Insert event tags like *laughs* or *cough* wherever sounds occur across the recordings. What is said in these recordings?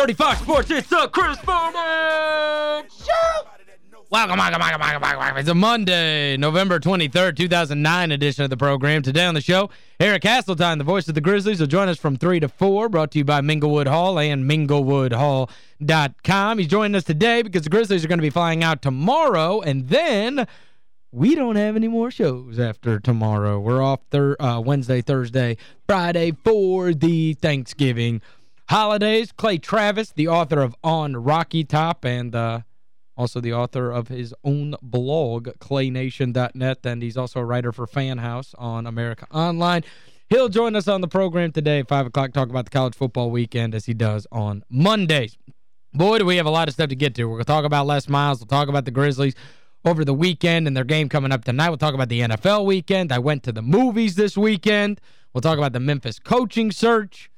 730 Fox Sports, it's the Chris Vernon Show! Welcome, welcome, welcome, welcome, welcome. It's a Monday, November 23rd, 2009 edition of the program. Today on the show, Eric Hasseltine, the voice of the Grizzlies, will join us from 3 to 4, brought to you by Minglewood Hall and minglewoodhall.com. He's joining us today because the Grizzlies are going to be flying out tomorrow, and then we don't have any more shows after tomorrow. We're off thir uh, Wednesday, Thursday, Friday for the Thanksgiving holidays. Clay Travis, the author of On Rocky Top and... Uh, also the author of his own blog, claynation.net, and he's also a writer for Fan House on America Online. He'll join us on the program today at 5 o'clock, talk about the college football weekend as he does on Mondays. Boy, do we have a lot of stuff to get to. We're going to talk about Les Miles. We'll talk about the Grizzlies over the weekend and their game coming up tonight. We'll talk about the NFL weekend. I went to the movies this weekend. We'll talk about the Memphis coaching search.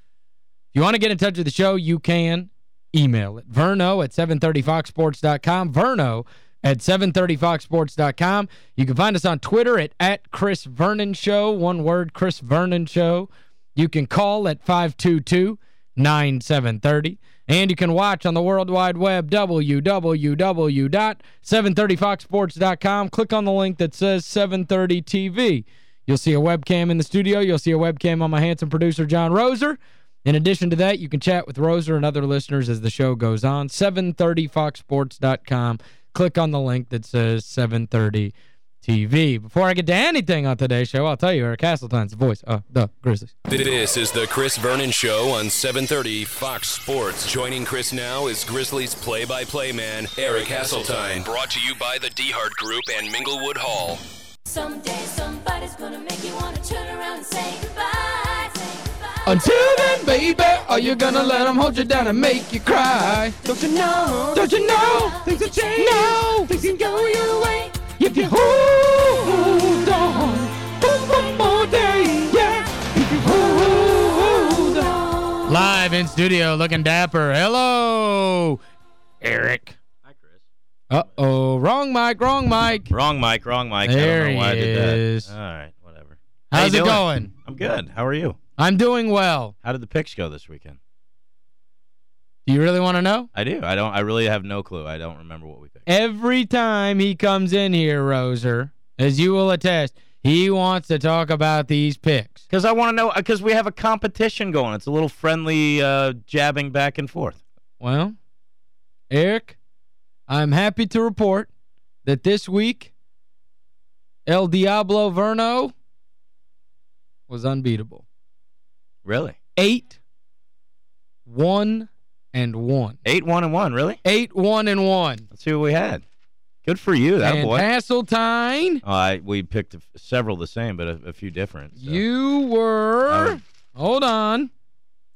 You want to get in touch with the show, you can email it. Verno at 730foxsports.com. Verno at 730foxsports.com. You can find us on Twitter at, at Chris Vernon Show. One word, Chris Vernon Show. You can call at 522-9730. And you can watch on the World Wide Web, www.730foxsports.com. Click on the link that says 730 TV. You'll see a webcam in the studio. You'll see a webcam on my handsome producer, John Roser. In addition to that, you can chat with Roser and other listeners as the show goes on. 730foxsports.com. Click on the link that says 730 TV. Before I get to anything on today's show, I'll tell you Eric Hasseltine's the voice of the Grizzlies. This is the Chris Vernon Show on 730 Fox Sports. Joining Chris now is Grizzlies play-by-play man Eric Castleton. Brought to you by the DeHart Group and Minglewood Hall. Someday somebody's gonna make you wanna turn around and say goodbye. Say goodbye. Until then, baby, are you gonna let them hold you down and make you cry? Don't you know? Don't you know? Things will change. No. Things can go your way. If you hold on one, one more day, yeah. If you hold on. Live in studio, looking dapper. Hello, Eric. Hi, Chris. Uh-oh, wrong mic, wrong mic. Wrong mic, wrong mic. There I don't know why he I did that. is. All right, whatever. How's you it doing? going? I'm good. How are you? I'm doing well. How did the picks go this weekend? Do you really want to know? I do. I don't I really have no clue. I don't remember what we picked. Every time he comes in here, Roser, as you will attest, he wants to talk about these picks. Cuz I want to know cuz we have a competition going. It's a little friendly uh, jabbing back and forth. Well, Eric, I'm happy to report that this week, El Diablo Verno was unbeatable. Really? Eight, one, and one. 8-1 and 1, really? Eight, one, and one. Let's see what we had. Good for you, that and boy. Hasseltine, I we picked several the same, but a, a few different. so. you were, Um, hold on,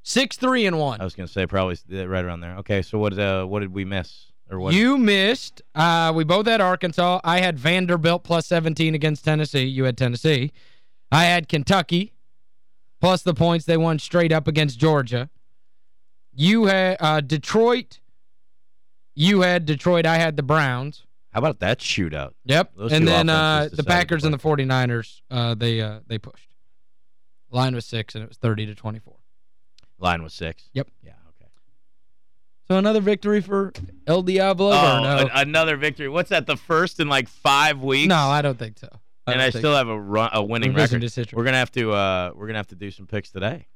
six, three, and one. I was going to say probably right around there. Okay, so what uh what did we miss or what You missed. Uh, we both had Arkansas. I had Vanderbilt plus 17 against Tennessee. You had Tennessee. I had Kentucky plus the points they won straight up against Georgia. You had uh, Detroit. You had Detroit. I had the Browns. How about that shootout? Yep. Those and then uh, the Packers and the 49ers, uh, they uh, they pushed. Line was 6 and it was 30 to 24. Line was 6. Yep. Yeah, okay. So another victory for El Diablo. Oh, an- another victory. What's that, the first in like five weeks? no, I don't think so. And I still have a run, a winning record. We're gonna have to uh we're gonna have to do some picks today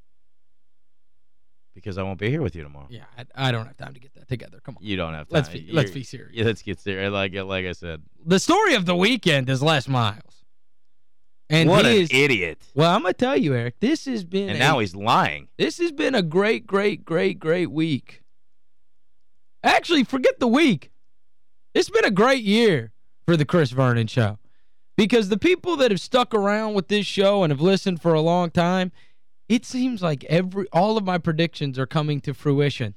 because I won't be here with you tomorrow. Yeah, I, I don't have time to get that together. Come on. You don't have time. Let's be, let's be serious. Yeah, let's get serious. Like like I said, The story of the weekend is Les Miles. And what an is, idiot! Well, I'm going to tell you, Eric, this has been And a- now he's lying. this has been a great, great, great, great week. Actually, forget the week. It's been a great year for the Chris Vernon Show. Because the people that have stuck around with this show and have listened for a long time, it seems like every all of my predictions are coming to fruition.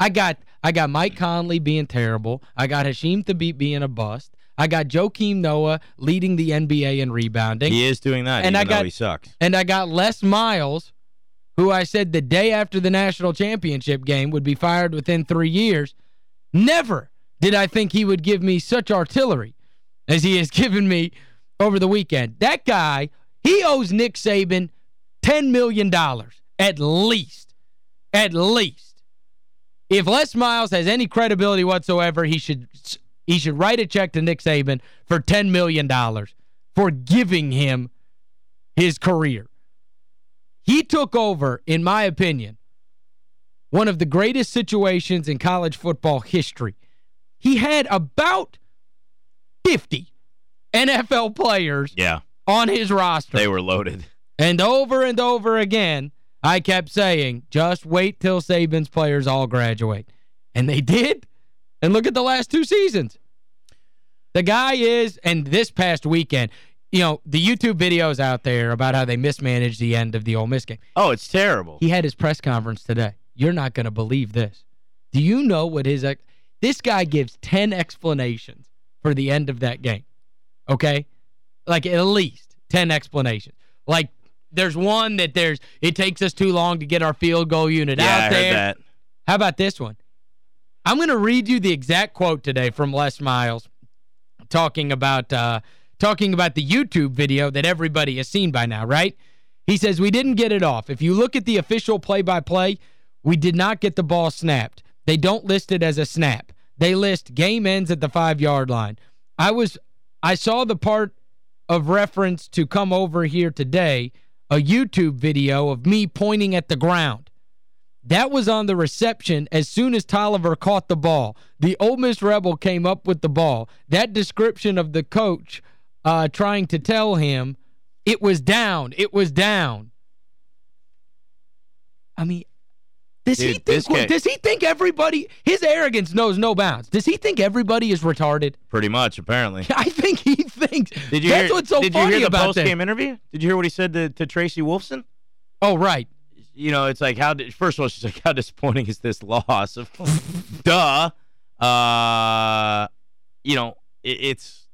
I got I got Mike Conley being terrible. I got Hasheem Thabeet being a bust. I got Joakim Noah leading the NBA in rebounding. He is doing that, And even I got- though he sucks. And I got Les Miles, who I said the day after the national championship game would be fired within three years. Never did I think he would give me such artillery as he has *laughs* given me over the weekend. That guy, he owes Nick Saban $10 million at least. At least. if Les Miles has any credibility whatsoever, he should he should write a check to Nick Saban for $10 million for giving him his career. He took over, in my opinion, one of the greatest situations in college football history. He had about 50 NFL players Yeah, on his roster. they were loaded. And over and over again, I kept saying, just wait till Saban's players all graduate. And they did. And look at the last two seasons. The guy is, and this past weekend, you know, the YouTube videos out there about how they mismanaged the end of the Ole Miss game. Oh, it's terrible. He had his press conference today. You're not going to believe this. Do you know what his... This guy gives 10 explanations for the end of that game. Okay? Like, at least 10 explanations. Like, there's one that there's... It takes us too long to get our field goal unit yeah, out I there. heard that. How about this one? I'm going to read you the exact quote today from Les Miles talking about uh, talking about the YouTube video that everybody has seen by now, right? He says, we didn't get it off. If you look at the official play-by-play, we did not get the ball snapped. They don't list it as a snap. They list game ends at the five-yard line. I was I saw the part of reference to come over here today, a YouTube video of me pointing at the ground. That was on the reception as soon as Tolliver caught the ball. The Ole Miss Rebel came up with the ball. That description of the coach uh, trying to tell him it was down, it was down. I mean, does he Dude, this think guy- does he think everybody his arrogance knows no bounds? Does he think everybody is retarded? Pretty much, apparently. *laughs* I think he thinks Did you That's hear, what's so did you hear the about post-game that. interview? Did you hear what he said to, to Tracy Wolfson? Oh, right. you know, it's like how did first of all she's like how disappointing is this loss? Of *laughs* duh. Uh you know, it, it's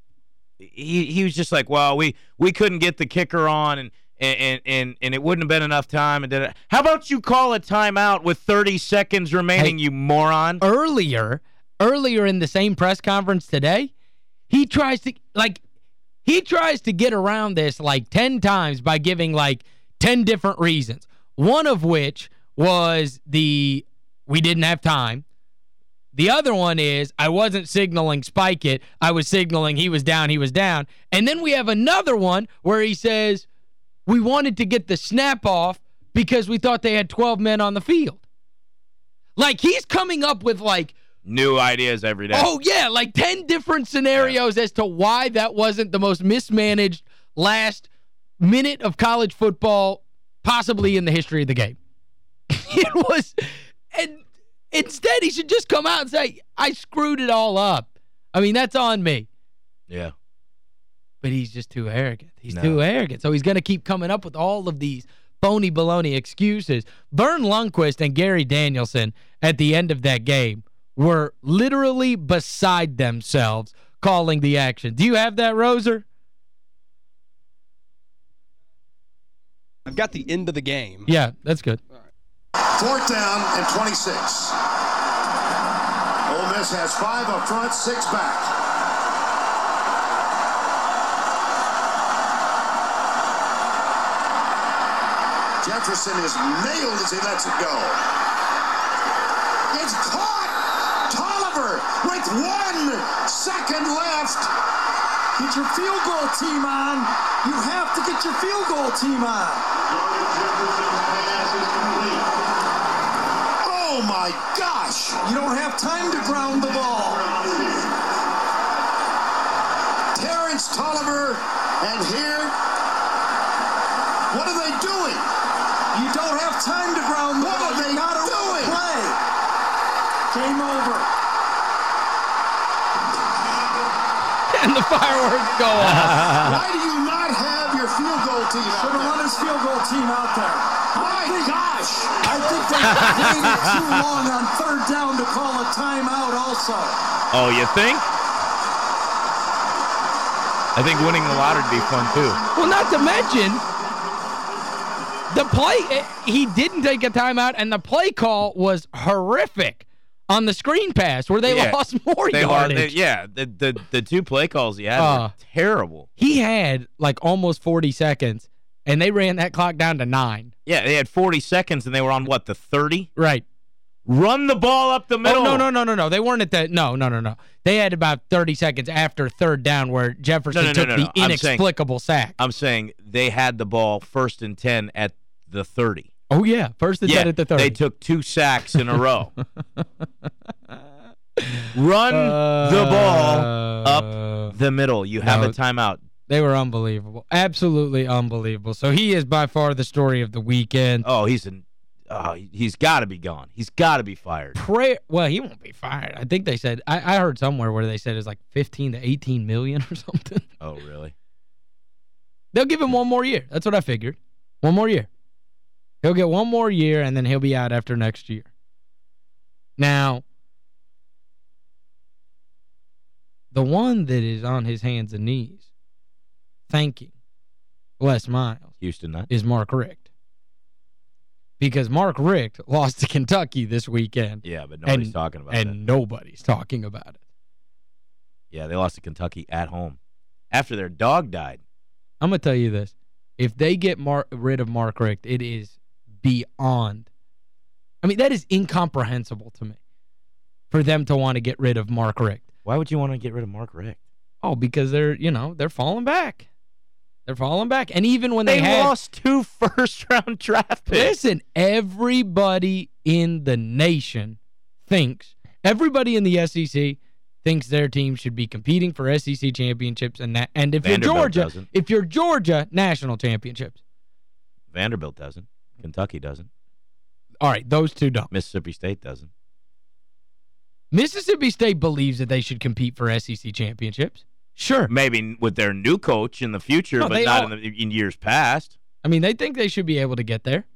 he he was just like, "Well, we we couldn't get the kicker on and and and and it wouldn't have been enough time and then how about you call a timeout with 30 seconds remaining, Hey. you moron? earlier, earlier in the same press conference today, he tries to, like, he tries to get around this like 10 times by giving like 10 different reasons. One of which was the we didn't have time. The other one is I wasn't signaling spike it. I was signaling he was down, he was down. And then we have another one where he says we wanted to get the snap off because we thought they had 12 men on the field. Like he's coming up with like New ideas every day. Oh, yeah, like 10 different scenarios as to why that wasn't the most mismanaged last minute of college football possibly in the history of the game. *laughs* it was, and instead he should just come out and say, I screwed it all up. I mean, that's on me. Yeah. But he's just too arrogant. He's No. too arrogant. So he's going to keep coming up with all of these phony baloney excuses. Vern Lundquist and Gary Danielson at the end of that game were literally beside themselves calling the action. Do you have that, Roser? I've got the end of the game. Yeah, that's good. Fourth down and 26. Ole Miss has five up front, six back. Jefferson is nailed as he lets it go. It's caught! Tolliver with one second left. Get your field goal team on. You have to get your field goal team on. Oh my gosh! You don't have time to ground the ball. Terrence Tolliver, and here, what are they doing? You don't have time to ground the What ball. are they you gotta doing? play. Game over. And the fireworks go off. *laughs* Why do you not have your field goal team out Should have there? run his field goal team out there. My gosh! I think they *laughs* waited too long on third down to call a timeout also. Oh, you think? I think winning the lottery would be fun too. Well, not to mention, the play, eh, he didn't take a timeout, and the play call was horrific on the screen pass where they Yeah. lost *laughs* more They lost, yardage. they, yeah, the, the the two play calls he had Uh. were terrible. He had like almost 40 seconds, and they ran that clock down to nine. Yeah, they had 40 seconds and they were on what, the 30? Right. Run the ball up the middle. Oh, no, no, no, no, no. They weren't at that. No, no, no, no. They had about 30 seconds after third down where Jefferson No, no, took no, the no. I'm saying- inexplicable sack. I'm saying they had the ball first and 10 at the 30. oh, yeah. First and yeah, 10 at the 30. they took two sacks in a row. *laughs* Run the ball Uh, up the middle. You have no. a timeout. They were unbelievable. Absolutely unbelievable. So he is by far the story of the weekend. Oh, he's an oh, he's got to be gone. He's got to be fired. Prayer, well, he won't be fired. I think they said, I, I heard somewhere where they said it's like 15 to 18 million *laughs* or something. Oh, really? They'll give him one more year. That's what I figured. One more year. He'll get one more year, and then he'll be out after next year. Now, the one that is on his hands and knees thanking Les Miles Houston Nutt. is Mark Richt. Because Mark Richt lost to Kentucky this weekend, Yeah, but nobody's and- talking about and it. And nobody's talking about it. Yeah, they lost to Kentucky at home after their dog died. I'm going to tell you this. If they get Mar rid of Mark Richt, it is beyond. I mean, that is incomprehensible to me for them to want to get rid of Mark Richt. Why would you want to get rid of Mark Richt? Oh, because they're, you know, they're falling back. They're falling back. And even when they, They had lost two *laughs* first-round draft picks. Listen, everybody in the nation thinks, everybody in the SEC thinks their team should be competing for SEC championships and that and if Vanderbilt you're Georgia, doesn't. if you're Georgia, national championships. Vanderbilt doesn't. Kentucky doesn't. All right, those two don't. Mississippi State doesn't. Mississippi State believes that they should compete for SEC championships. Sure. Maybe with their new coach in the future, No, but not all- in, the, in years past. I mean, they think they should be able to get there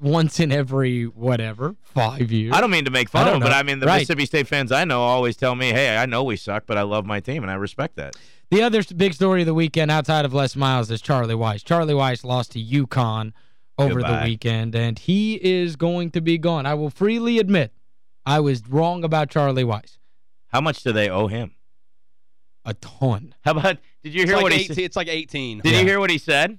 once in every whatever, 5 years. I don't mean to make fun of them, but. I mean the Right. Mississippi State fans I know always tell me, "Hey, I know we suck, but I love my team and I respect that." The other big story of the weekend outside of Les Miles is Charlie Weis. Charlie Weis lost to UConn over Goodbye. the weekend, and he is going to be gone. I will freely admit I was wrong about Charlie Weis. How much do they owe him? A ton. How about did you It's hear like, what he said? it's like 18. Did Yeah. you hear what he said?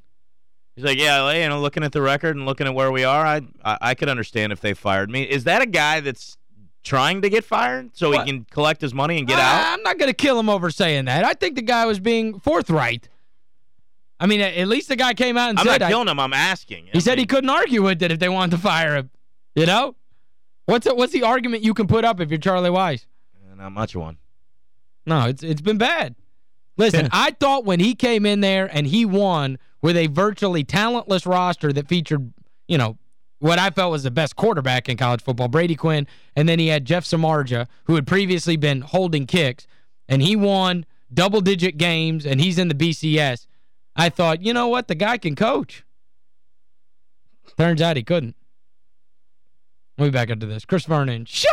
He's like, "Yeah, you know, looking at the record and looking at where we are, I I, I could understand if they fired me." Is that a guy that's trying to get fired so What? he can collect his money and get I- out? I'm not going to kill him over saying that. I think the guy was being forthright. I mean, at least the guy came out and said I'm said not I- killing him. I'm asking. He said he couldn't argue with it if they wanted to fire him. You know? What's it, what's the argument you can put up if you're Charlie Weis? Uh, not much one. No, it's it's been bad. Listen, *laughs* I thought when he came in there and he won with a virtually talentless roster that featured, you know, what I felt was the best quarterback in college football, Brady Quinn, and then he had Jeff Samardzija, who had previously been holding kicks, and he won double-digit games, and he's in the BCS. I thought, you know what, the guy can coach. Turns out he couldn't. We'll be back into this. Chris Vernon, shoot!